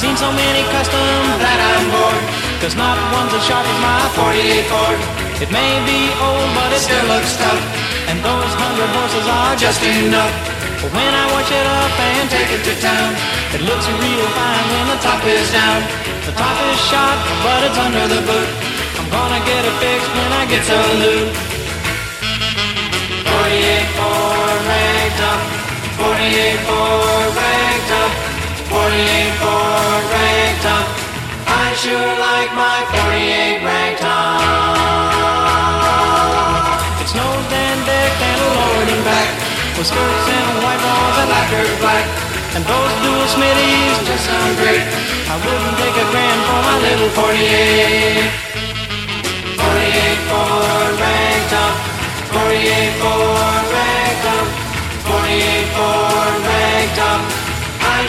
Seen so many customs that I'm bored. Cause not one's as sharp as my 48 It may be old, but it still looks tough. And those hundred horses are just enough. But when I wash it up and take it to town, it looks real fine when the top is down. The top is shot, but it's under the boot. I'm gonna get it fixed when I get to loot. 48 Ford ragtop. 48 Ford ragtop. Forty-eight rag top. I sure like my 48 ragtop. It's nose and deck and a lording back. With skirts and white walls and lacquer black. And those dual smithies just sound great. I wouldn't take a grand for my little 48. 48 for ragtop. 48 for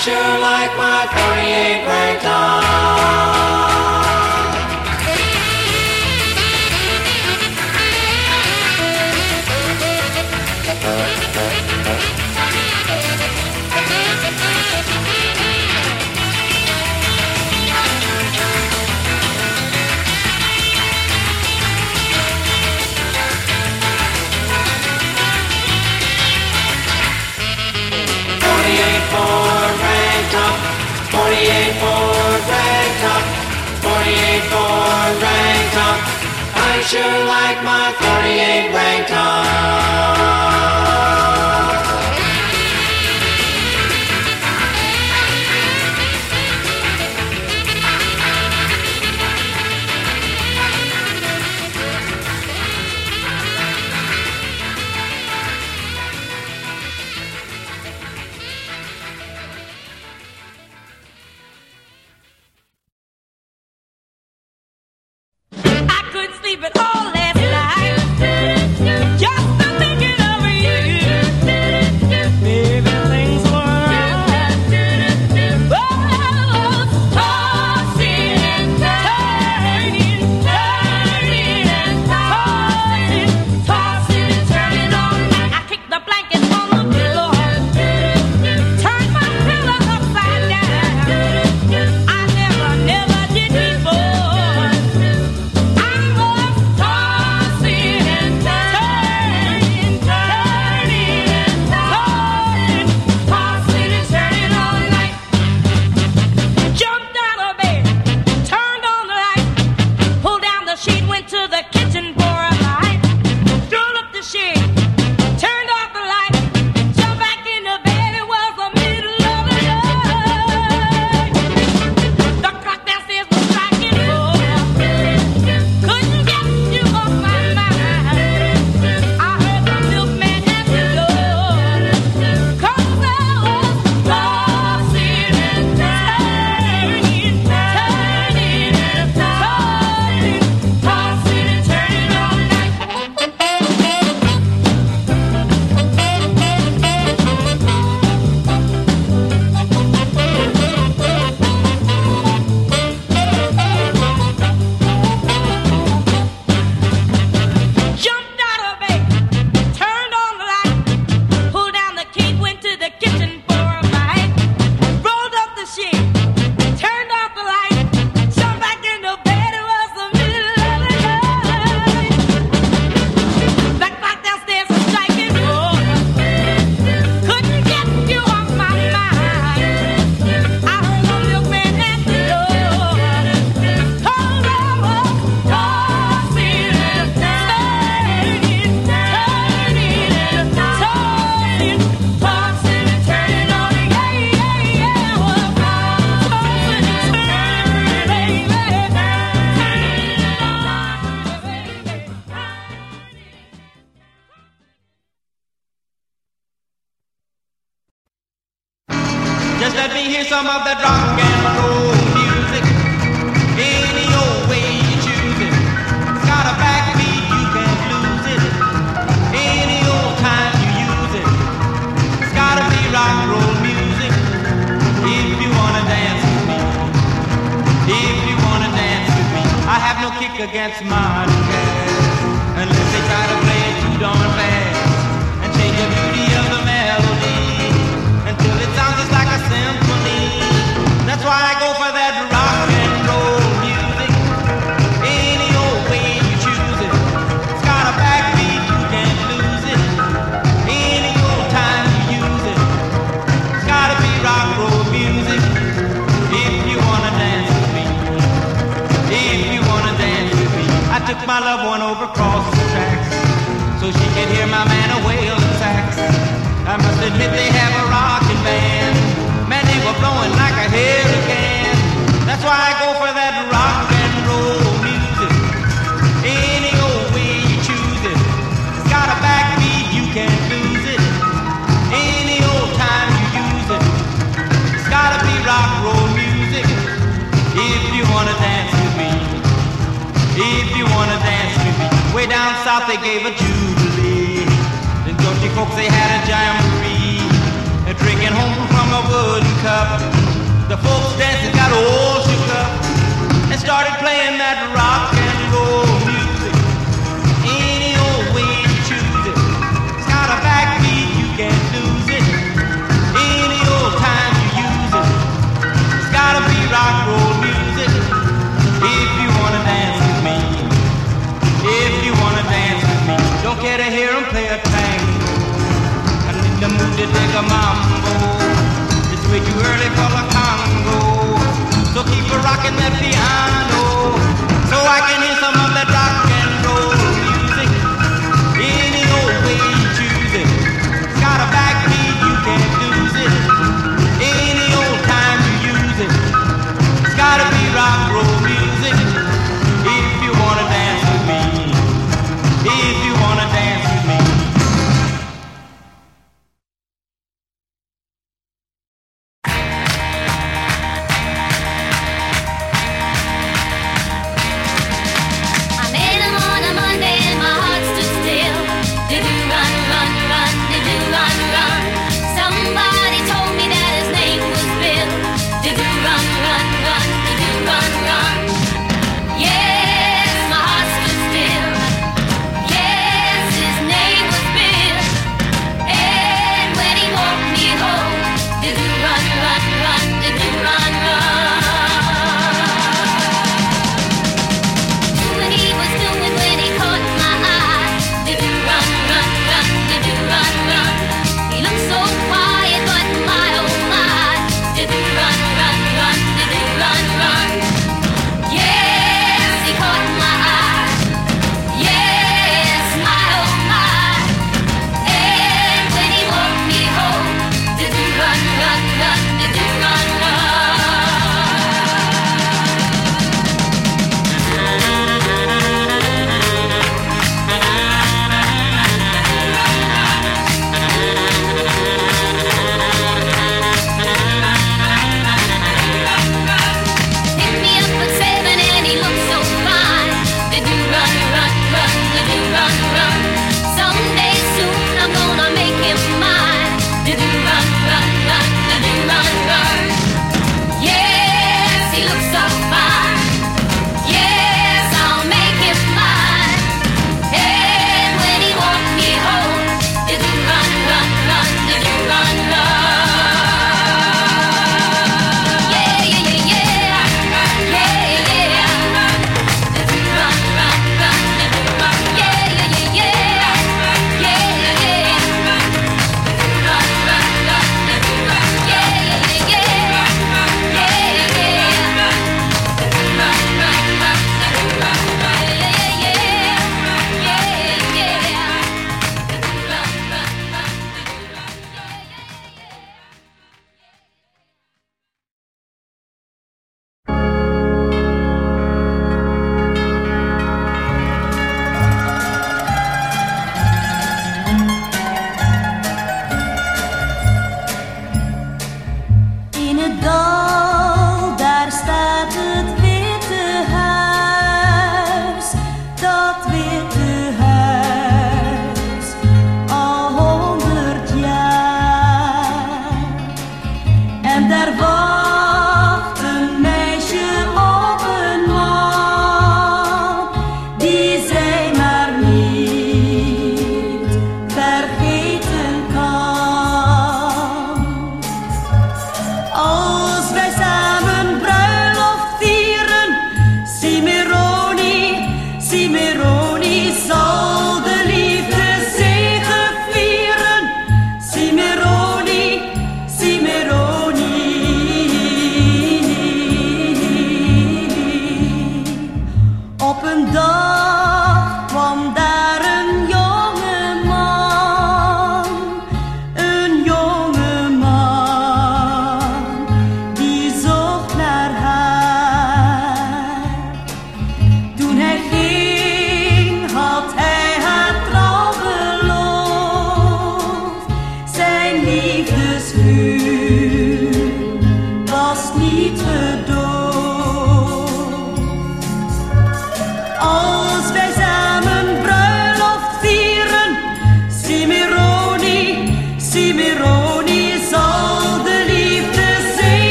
sure like my forty-eight, grand time. 48 for top. 48 for Bangkok. I sure like my 48 Bangkok. some of the drugs.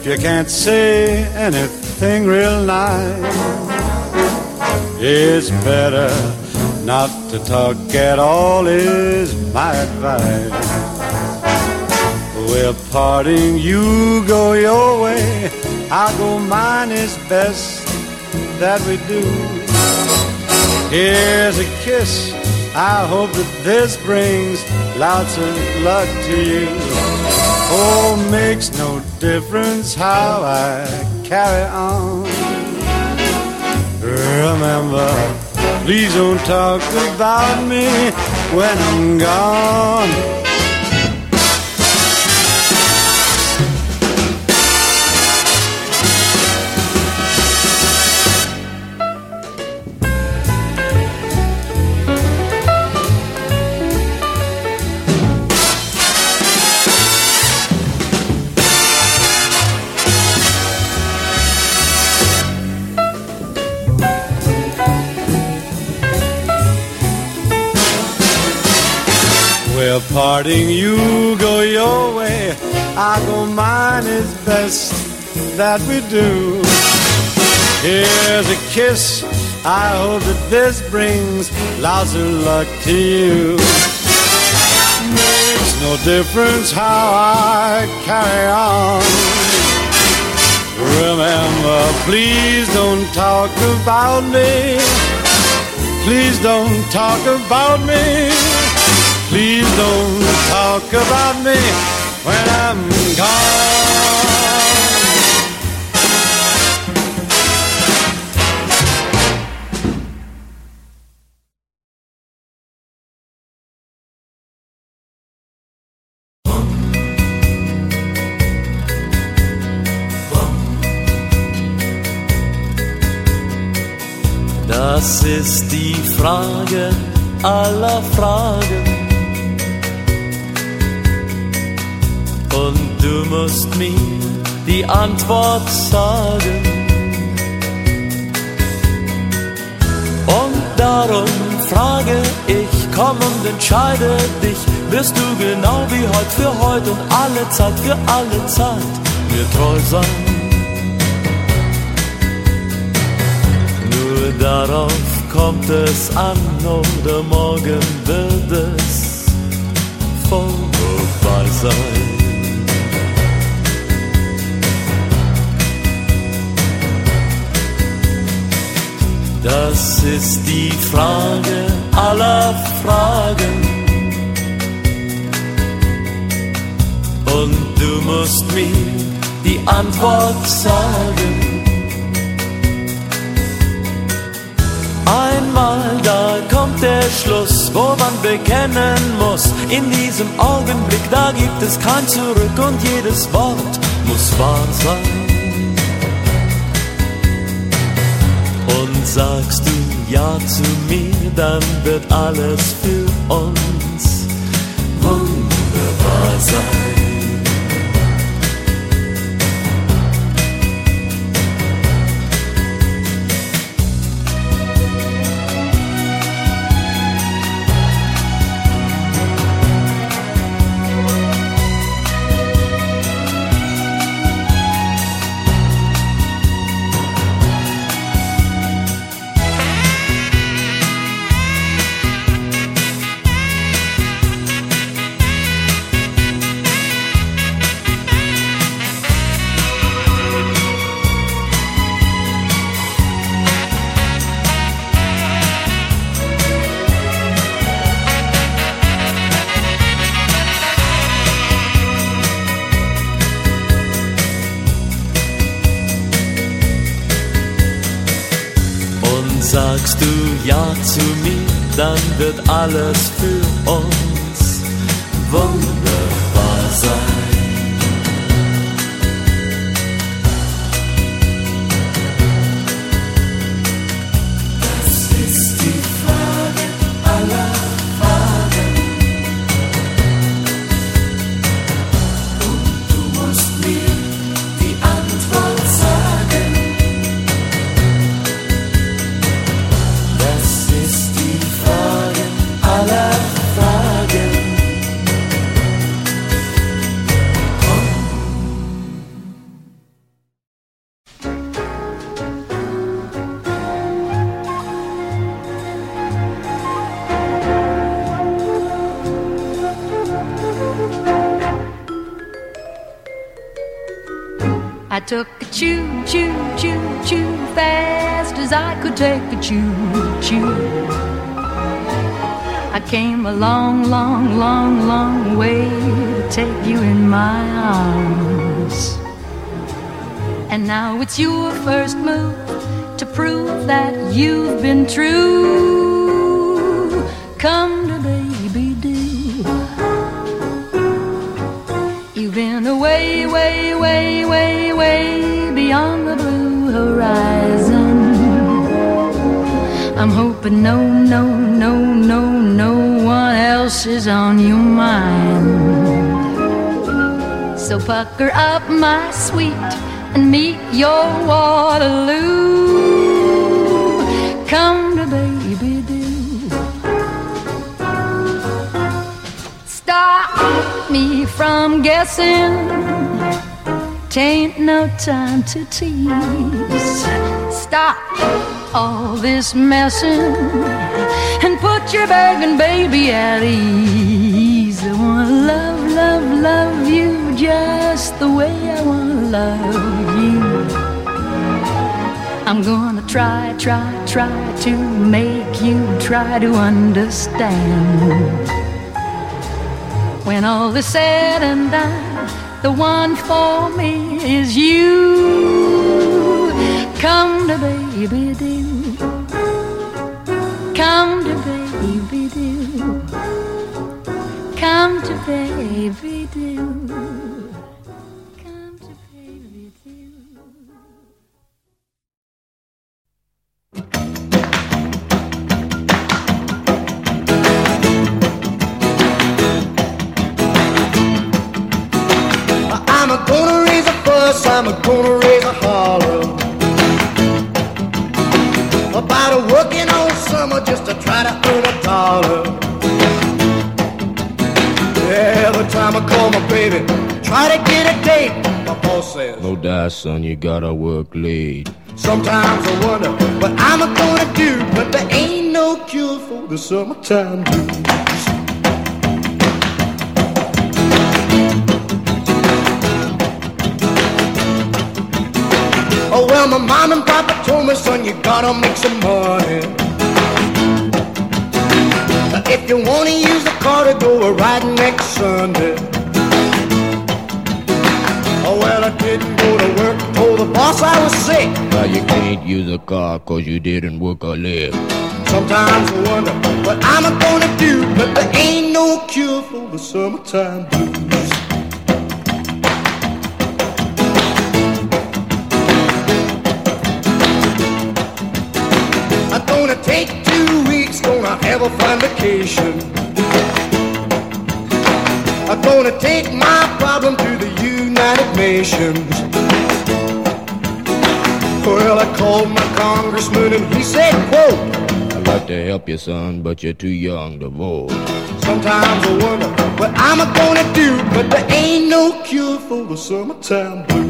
If you can't say anything real nice, it's better not to talk at all, is my advice. We're parting, you go your way, I'll go mine, it's best that we do. Here's a kiss, I hope that this brings lots of luck to you. Oh, makes no difference how I carry on. Remember, please don't talk about me when I'm gone. We're parting, you go your way, I go mine, it's best that we do. Here's a kiss, I hope that this brings lots of luck to you. Makes no difference how I carry on. Remember, please don't talk about me. Please don't talk about me. Please don't talk about me when I'm gone. Das ist die Frage aller Fragen. Und du musst mir die Antwort sagen. Und darum frage ich, komm und entscheide dich. Wirst du genau wie heute für heute und alle Zeit für alle Zeit mir treu sein? Nur darauf kommt es an oder morgen wird es vorbei sein. Das ist die Frage aller Fragen. Und du musst mir die Antwort sagen. Einmal da kommt der Schluss, wo man bekennen muss. In diesem Augenblick, da gibt es kein Zurück und jedes Wort muss wahr sein. Sagst du Ja zu mir, dann wird alles it's your first move to prove that you've been true. Come to baby do. You've been away, way, way, way, way beyond the blue horizon. I'm hoping no, no, no, no, no one else is on your mind. So pucker up, my sweet, and meet your Waterloo. Come to baby do. Stop me from guessing. Tain't no time to tease. Stop all this messing and put your begging baby at ease. I wanna love, love, love you just the way I wanna love you. I'm gonna try, try, try to make you try to understand. When all is said and done, the one for me is you. Come to baby do. Come to baby do. Come to baby do. I'm gonna raise a holler about a working all summer just to try to earn a dollar. Every time I call my baby, try to get a date, my boss says, No die, son, you gotta work late. Sometimes I wonder what I'm gonna do, but there ain't no cure for the summertime blues. Well, my mom and papa told me, son, you gotta make some money. If you wanna use the car to go a riding next Sunday. Oh well, I didn't go to work, told the boss I was sick. Now you can't use a car cause you didn't work a lick. Sometimes I wonder what I'm gonna do, but there ain't no cure for the summertime blues. Weeks, gonna have a fun vacation. I'm gonna take my problem to the United Nations. Well, I called my congressman and he said, quote, I'd like to help you, son, but you're too young to vote. Sometimes I wonder what I'm gonna do, but there ain't no cure for the summertime blues.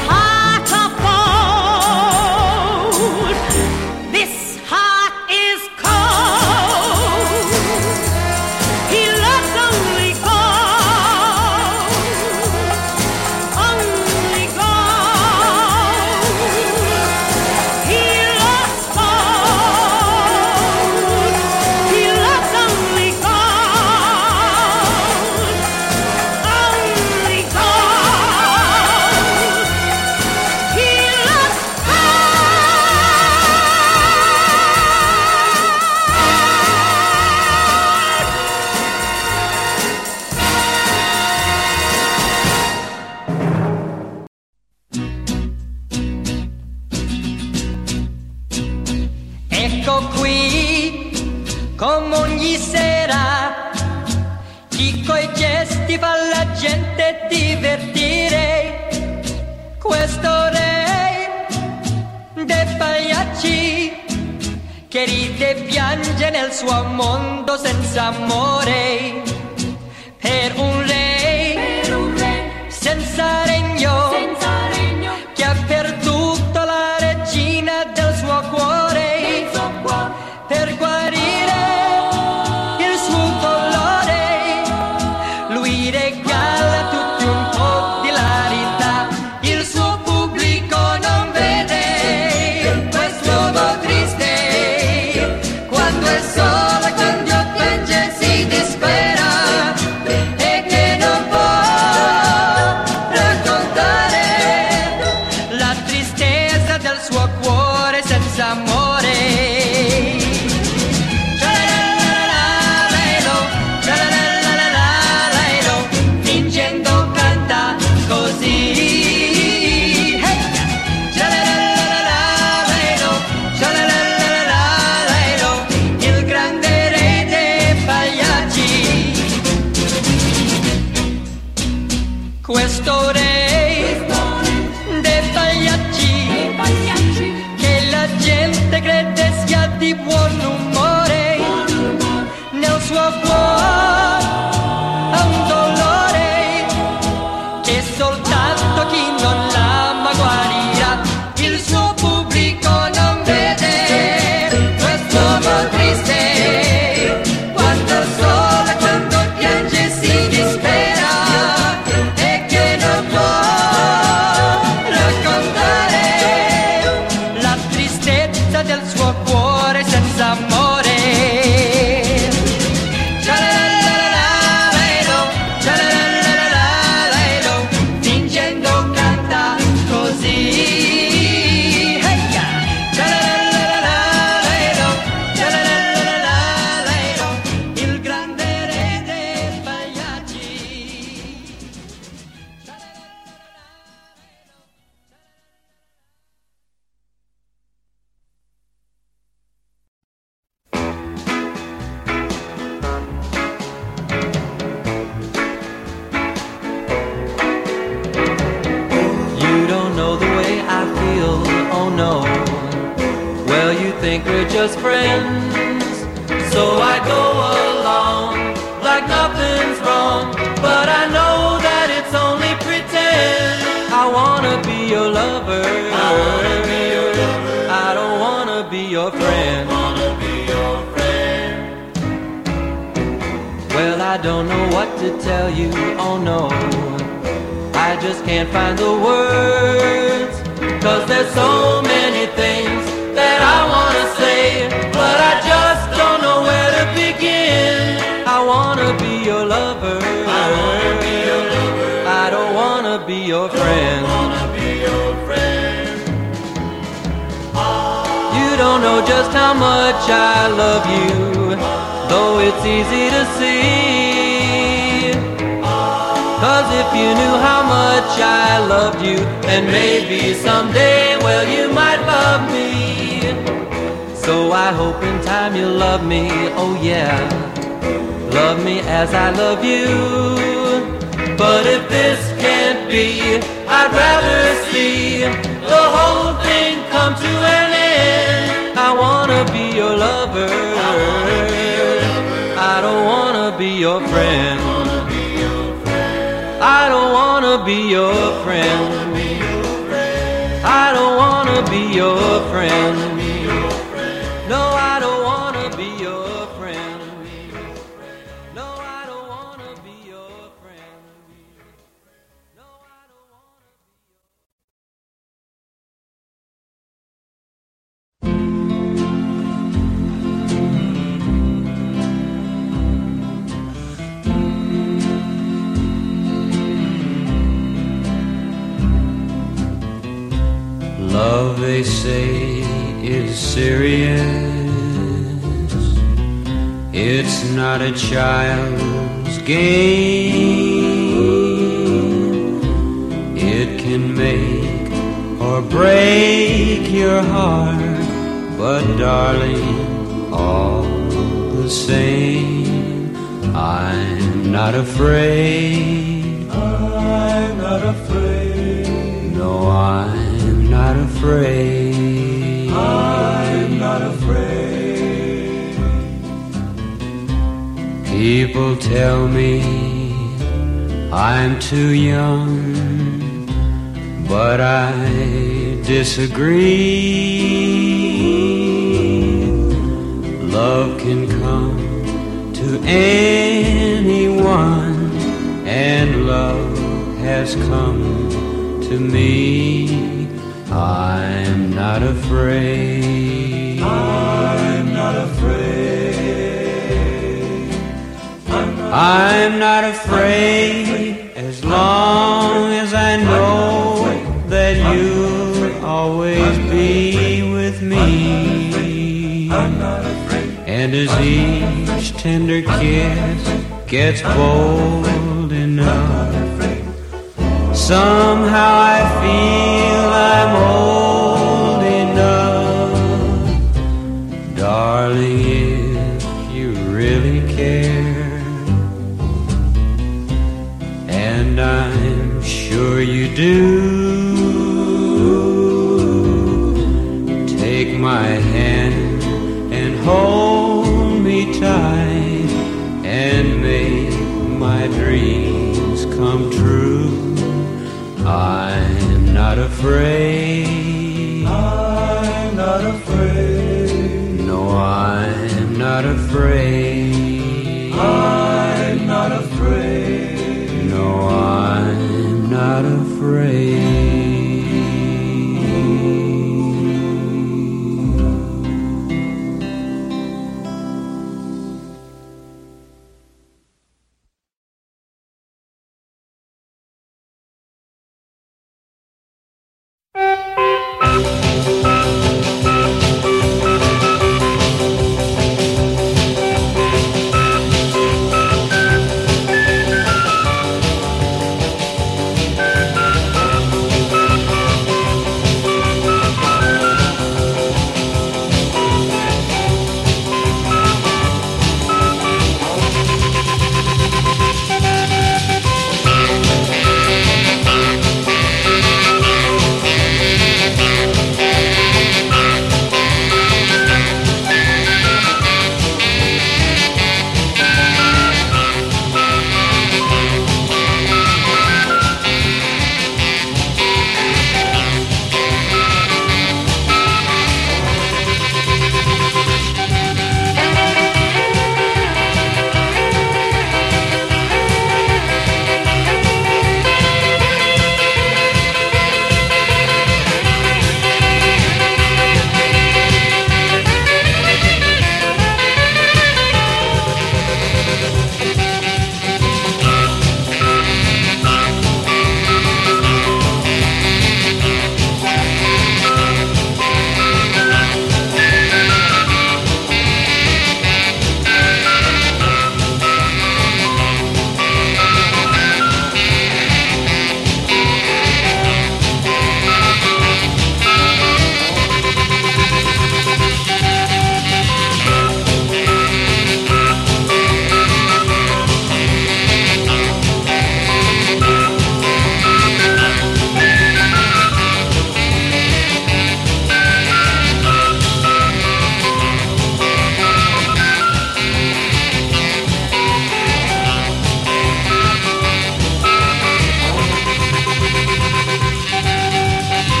che ride e piange nel suo mondo senza amore. Per un wanna be your friend. Well, I don't know what to tell you, oh no. I just can't find the words. Cause there's so many things that I wanna say, but I just don't know where to begin. I wanna be your lover. I wanna be your lover. I don't wanna be your friend. Know just how much I love you, though it's easy to see. Cause if you knew how much I loved you, then maybe someday, well, you might love me. So I hope in time you'll love me, oh yeah. Love me as I love you. But if this can't be, I'd rather see the whole thing come to an end. I wanna be your lover. I don't wanna be your friend. I don't wanna be your friend. I don't wanna be your friend. Love, they say, is serious. It's not a child's game. It can make or break your heart, but darling, all the same, I'm not afraid. I'm not afraid. No, I'm not afraid. I'm not afraid. People tell me I'm too young, but I disagree. Love can come to anyone, and love has come to me. I'm not afraid. I'm not afraid. I'm not afraid as long as I know that you'll always be with me. And as each tender kiss gets bold enough, somehow I feel I'm old enough. Darling, if you really care, and I'm sure you do, afraid. I'm not afraid. No, I'm not afraid.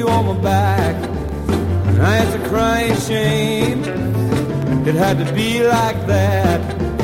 you on my back. And I had to cry in shame. It had to be like that.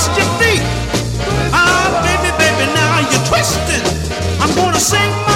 twist your feet. Ah, oh, baby, baby, now you're twisting. I'm gonna sing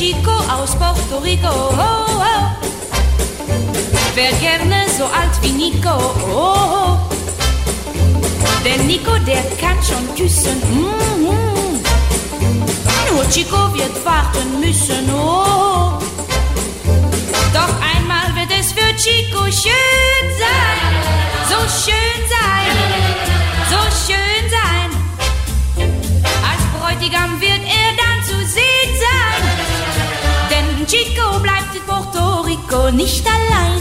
Chico aus Puerto Rico, oh, oh, wär gerne so alt wie Nico, oh, oh. Denn Nico, der kann schon küssen, mm, mm. Nur Chico wird warten müssen, oh. Doch einmal wird es für Chico schön sein, so schön sein, so schön Rico nicht allein.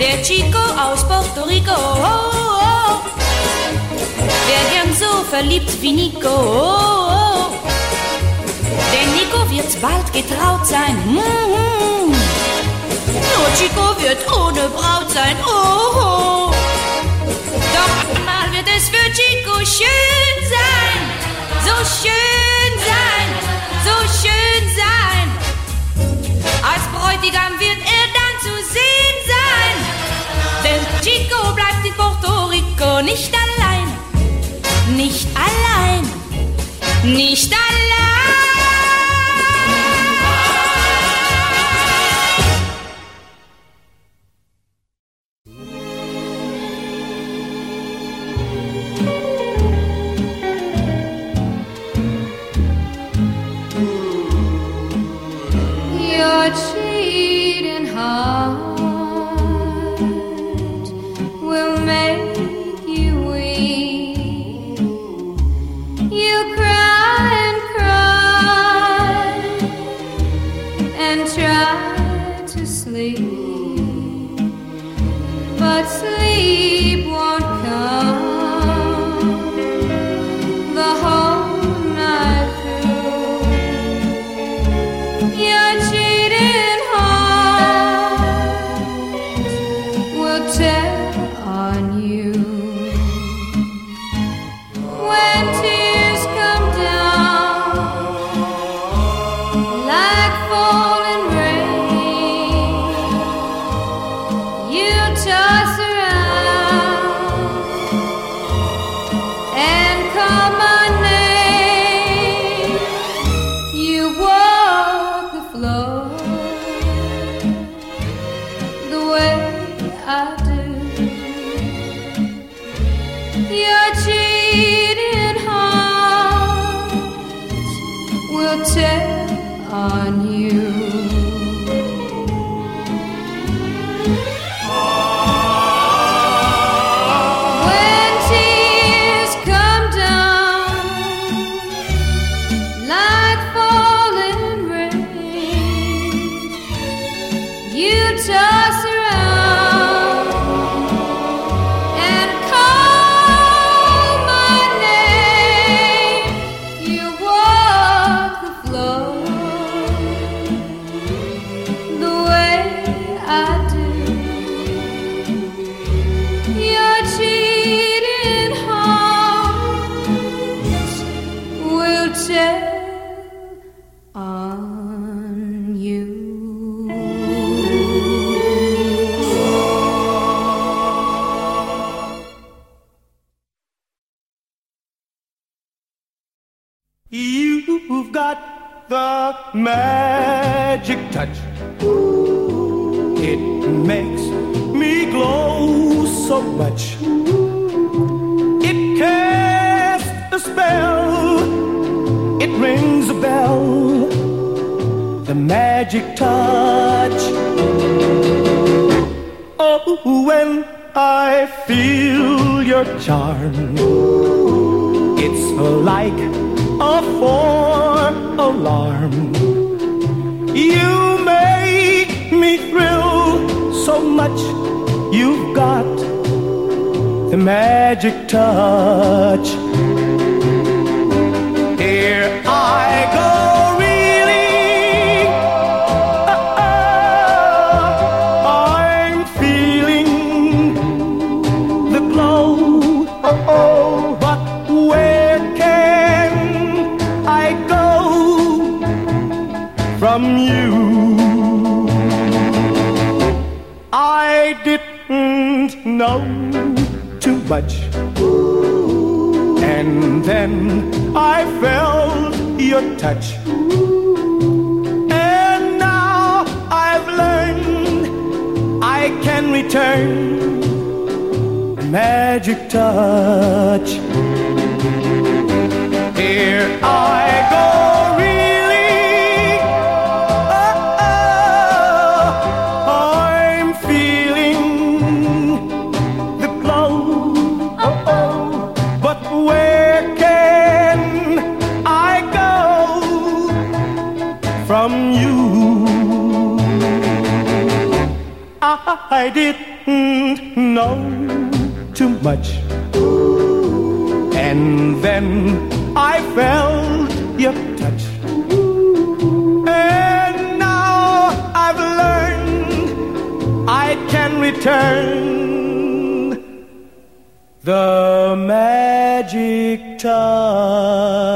Der Chico aus Puerto Rico, oh, oh. Wär gern so verliebt wie Nico, oh, oh. Denn Nico wird bald getraut sein, mm, mm. Nur Chico wird ohne Braut sein, oh, oh. Doch einmal wird es für Chico schön sein, so schön sein, so schön sein. Als Bräutigam wird er dann zu sehen sein. Denn Chico bleibt in Puerto Rico nicht allein. Nicht allein. Nicht allein. A alarm. You make me thrill so much. You've got the magic touch. Here I go, much. And then I felt your touch. And now I've learned I can return magic touch. Here I go, I didn't know too much. And then I felt your touch. And now I've learned I can return the magic touch.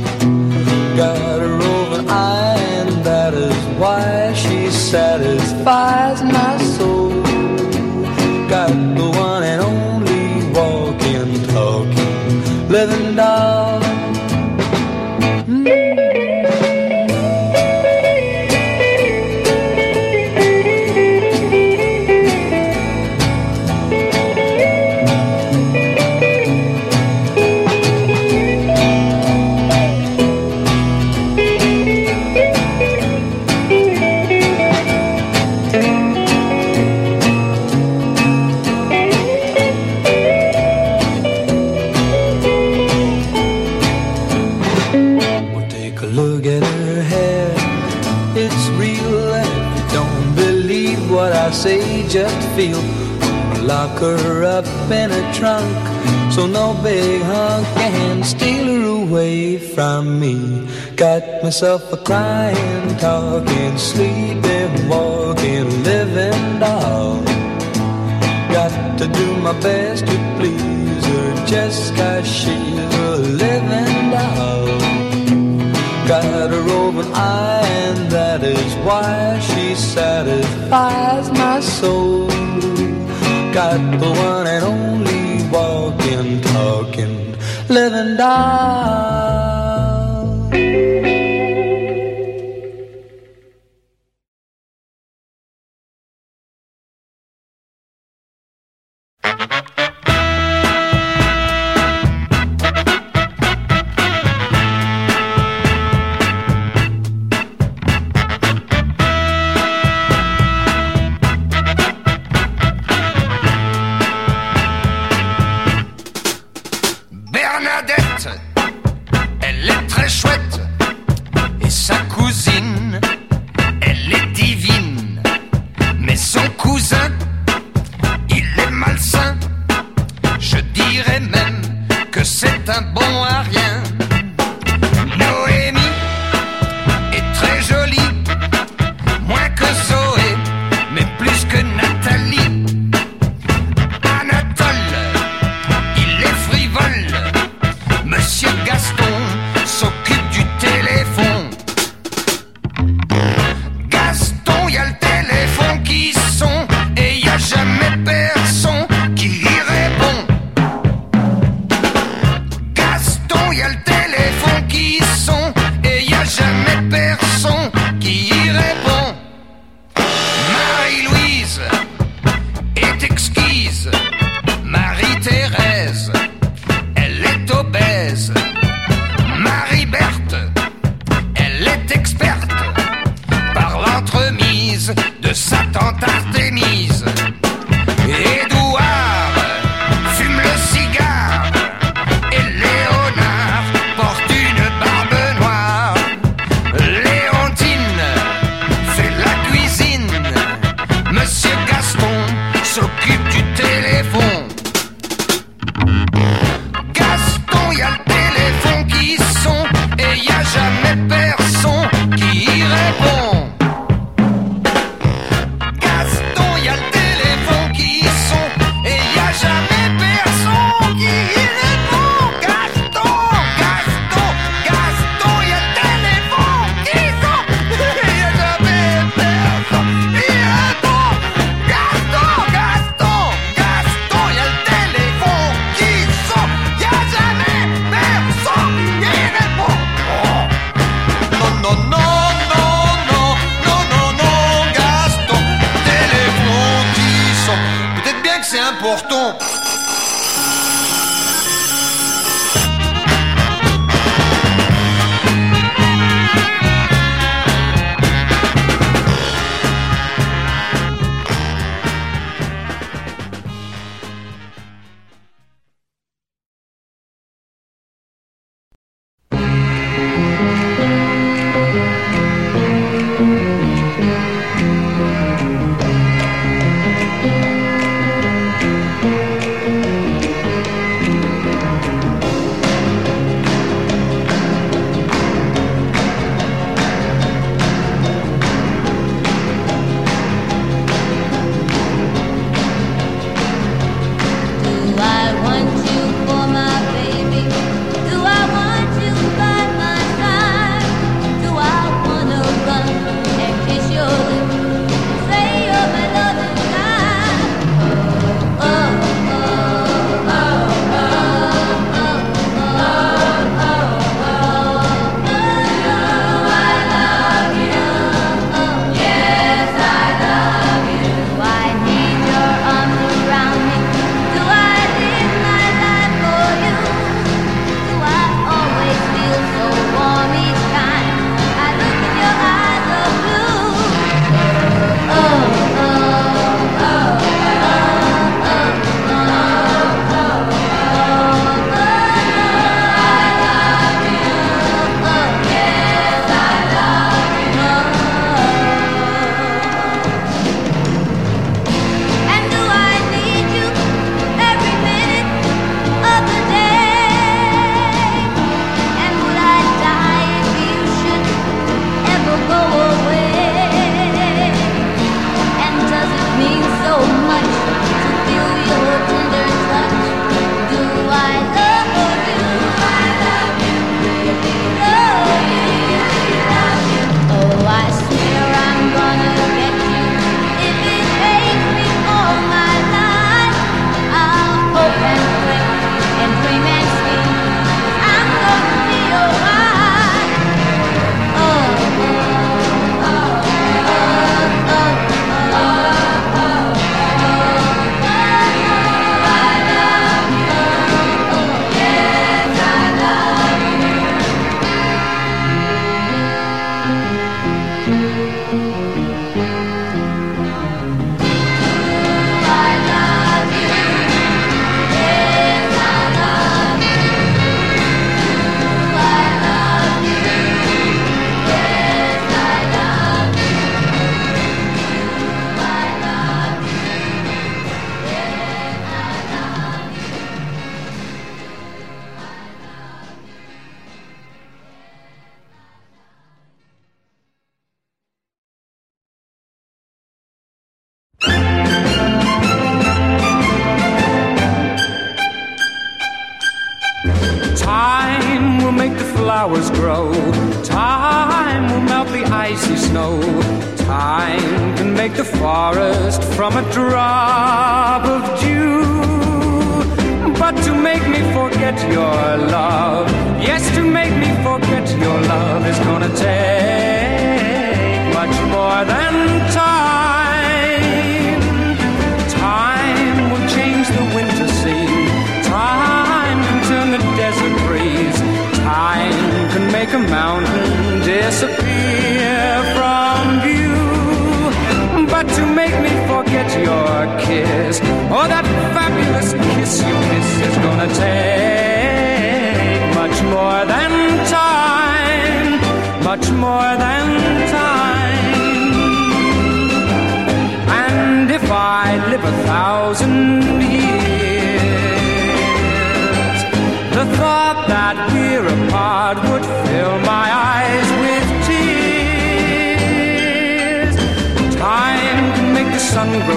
Got a roving eye, and that is why she satisfies my soul. Got the one and only walking, talking, living doll. Lock her up in a trunk, so no big hunk can steal her away from me. Got myself a crying, talking, sleeping, walking, living doll. Got to do my best to please her just cause she's a living doll. Got a roving eye, and that is why she satisfies my soul. Got the one and only walking, talking, living doll.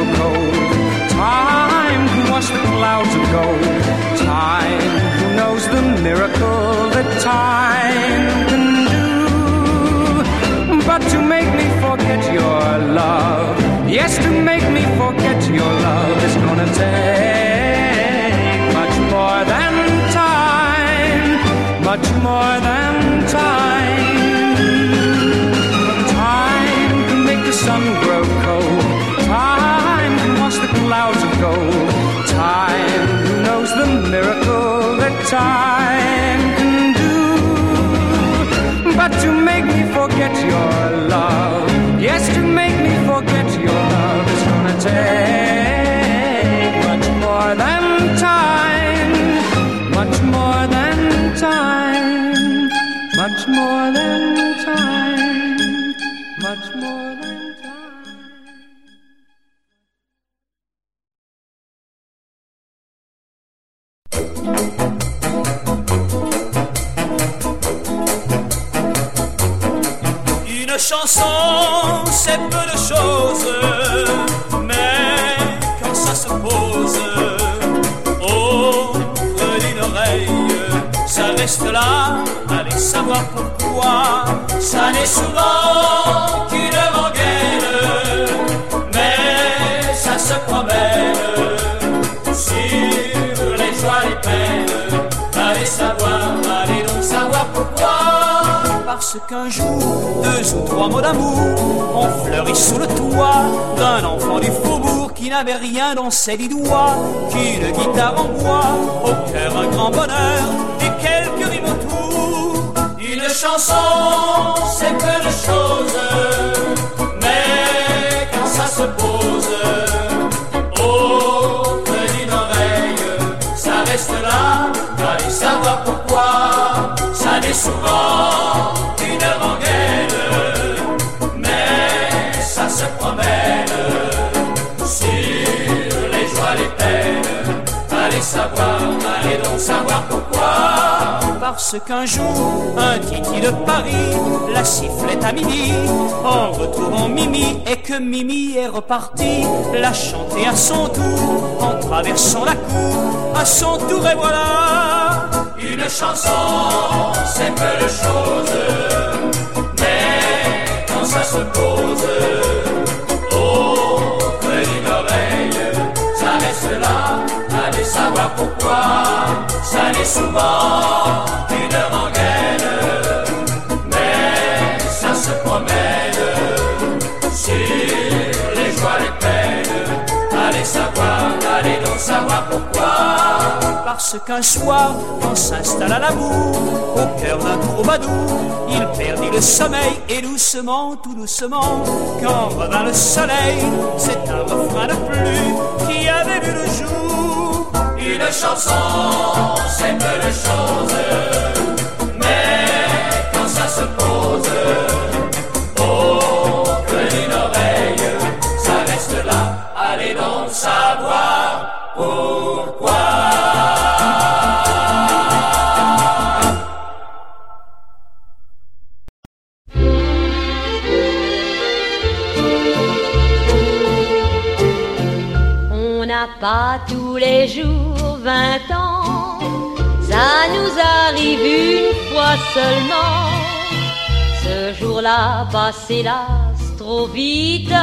Sun cold. Time can wash the clouds of gold. Time who knows the miracle that time can do. But to make me forget your love, yes, to make me forget your love is gonna take much more than time, much more than Time. Who knows the miracle that time can do. But to make me forget your love, yes, to make me forget your love is gonna take much more than time, much more than time, much more than time, chanson, c'est peu de choses, mais quand ça se pose auprès d'une oreille, ça reste là, allez savoir pourquoi. Ça n'est souvent qu'une rengaine, mais ça se promène sur les joies, les peines. Allez savoir, allez donc savoir pourquoi. Parce qu'un jour, deux ou trois mots d'amour ont fleuri sous le toit d'un enfant du faubourg qui n'avait rien dans ses dix doigts qu'une guitare en bois, au cœur un grand bonheur et quelques rimes autour. Une chanson, c'est peu de choses, mais quand ça se pose auprès d'une oreille, ça reste là, allez savoir pourquoi. Ça n'est souvent savoir, allez donc savoir pourquoi. Parce qu'un jour, un titi de Paris la sifflait à midi. En retrouvant Mimi et que Mimi est reparti la chanter à son tour en traversant la cour. À son tour et voilà une chanson, c'est peu de choses, mais quand ça se pose pourquoi, ça n'est souvent une rengaine, mais ça se promène sur les joies, les peines, allez savoir, allez donc savoir pourquoi. Parce qu'un soir, on s'installe à la boue, au cœur d'un troubadour, il perdit le sommeil et doucement, tout doucement, quand revint le soleil, c'est un refrain de pluie qui avait vu le jour. Une chanson, c'est peu de choses, mais quand ça se pose auprès d'une oreille, ça reste là, allez donc savoir pourquoi. On n'a pas tous les jours vingt ans, ça nous arrive fois seulement. Ce jour-là passe hélas trop vite,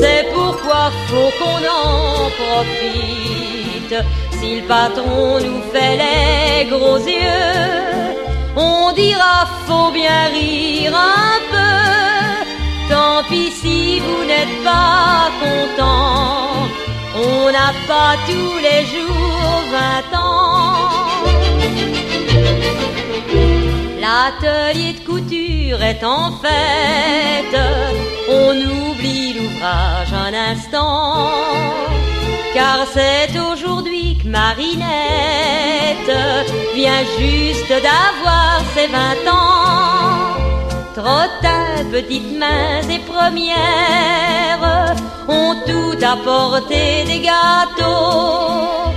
c'est pourquoi faut qu'on en profite. Si le patron nous fait les gros yeux, on dira faut bien rire un peu. Tant pis si vous n'êtes pas content, on n'a pas tous les jours vingt ans. L'atelier de couture est en fête, on oublie l'ouvrage un instant, car c'est aujourd'hui que Marinette vient juste d'avoir ses vingt ans. Trottin, petites mains et premières ont tout apporté des gâteaux.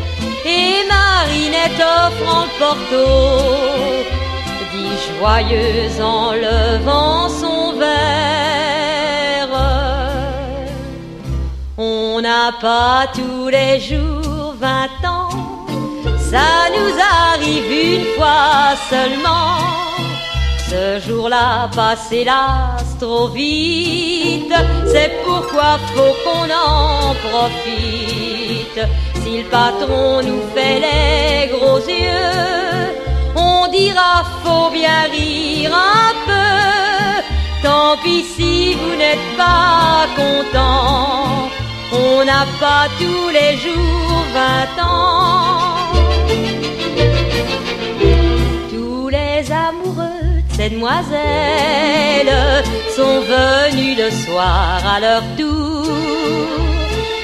Et Marinette offrant le porto, dit joyeuse en levant son verre. On n'a pas tous les jours vingt ans, ça nous arrive une fois seulement. Ce jour-là passe hélas trop vite, c'est pourquoi faut qu'on en profite. Si le patron nous fait les gros yeux, on dira faut bien rire un peu. Tant pis si vous n'êtes pas content, on n'a pas tous les jours vingt ans. Ces demoiselles sont venus le soir à leur tour.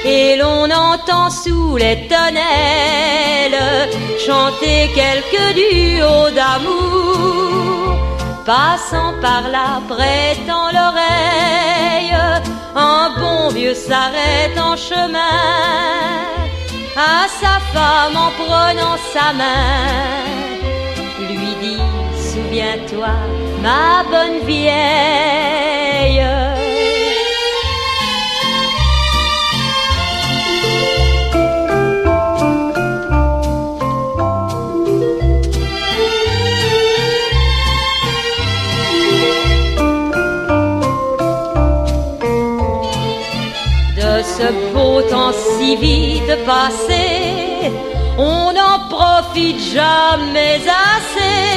Et l'on entend sous les tonnelles chanter quelques duos d'amour. Passant par là, prêtant l'oreille, un bon vieux s'arrête en chemin à sa femme en prenant sa main. Lui dit, souviens-toi, ma bonne vieille. de ce beau temps si vite passé, on n'en profite jamais assez.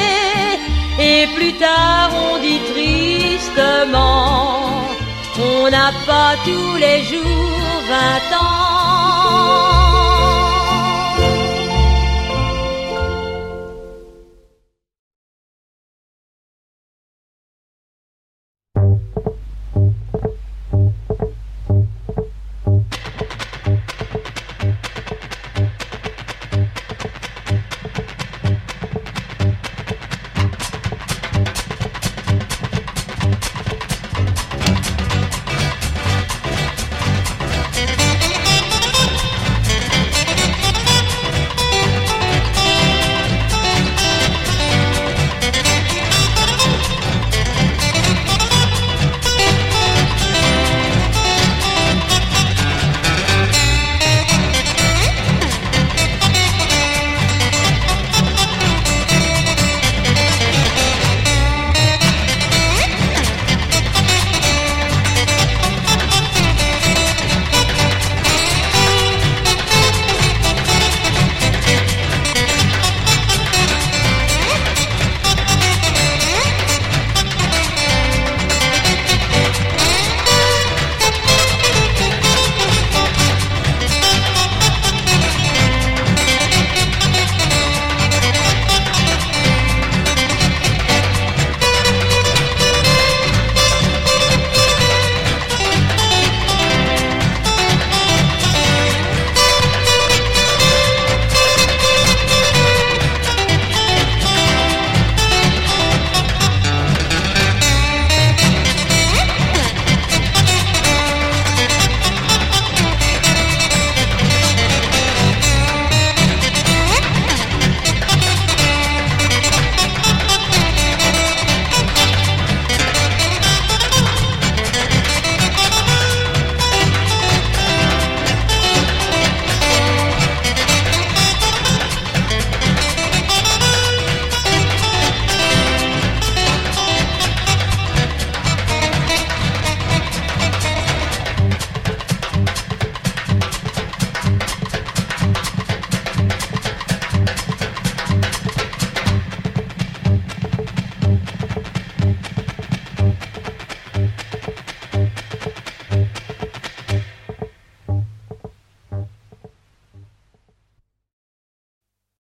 Et plus tard on dit tristement, on n'a pas tous les jours vingt ans.